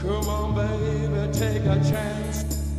Come on, baby, take a chance.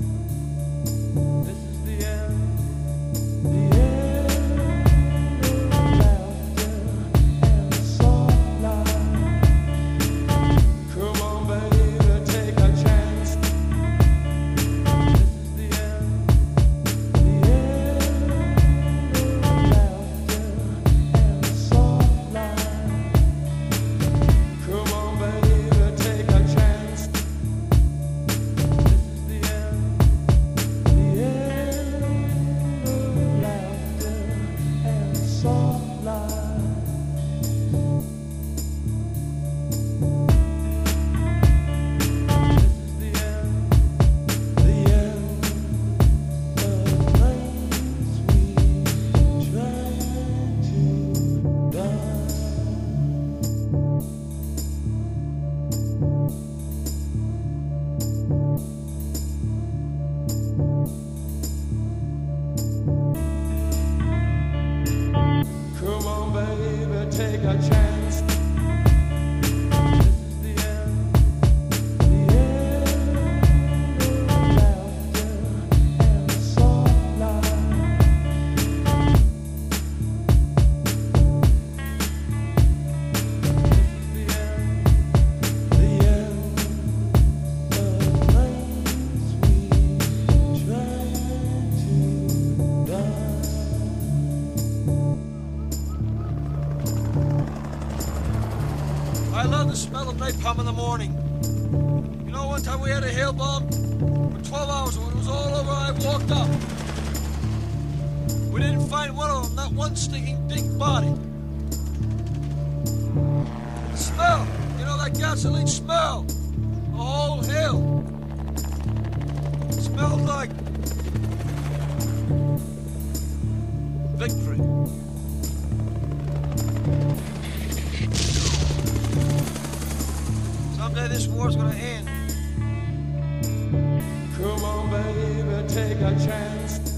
baby, take a chance. Napalm in the morning. You know, one time we had a hail bomb for 12 hours, when it was all over, I walked up. We didn't find one of them, not one stinking big body. The smell, you know, that gasoline smell. The whole hill. It smelled like victory. Someday this war's gonna end. Come on, baby, take a chance.